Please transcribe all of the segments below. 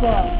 as well.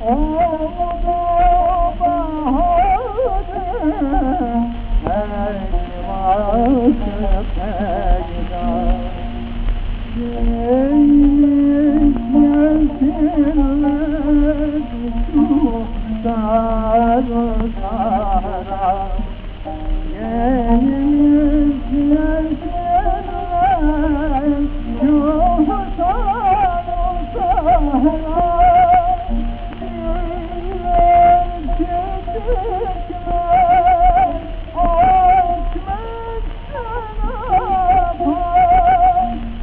间哦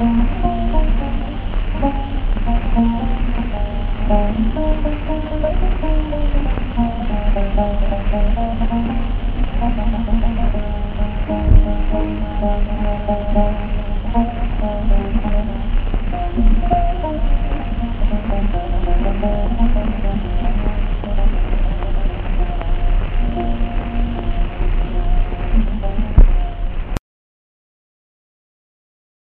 Thank you.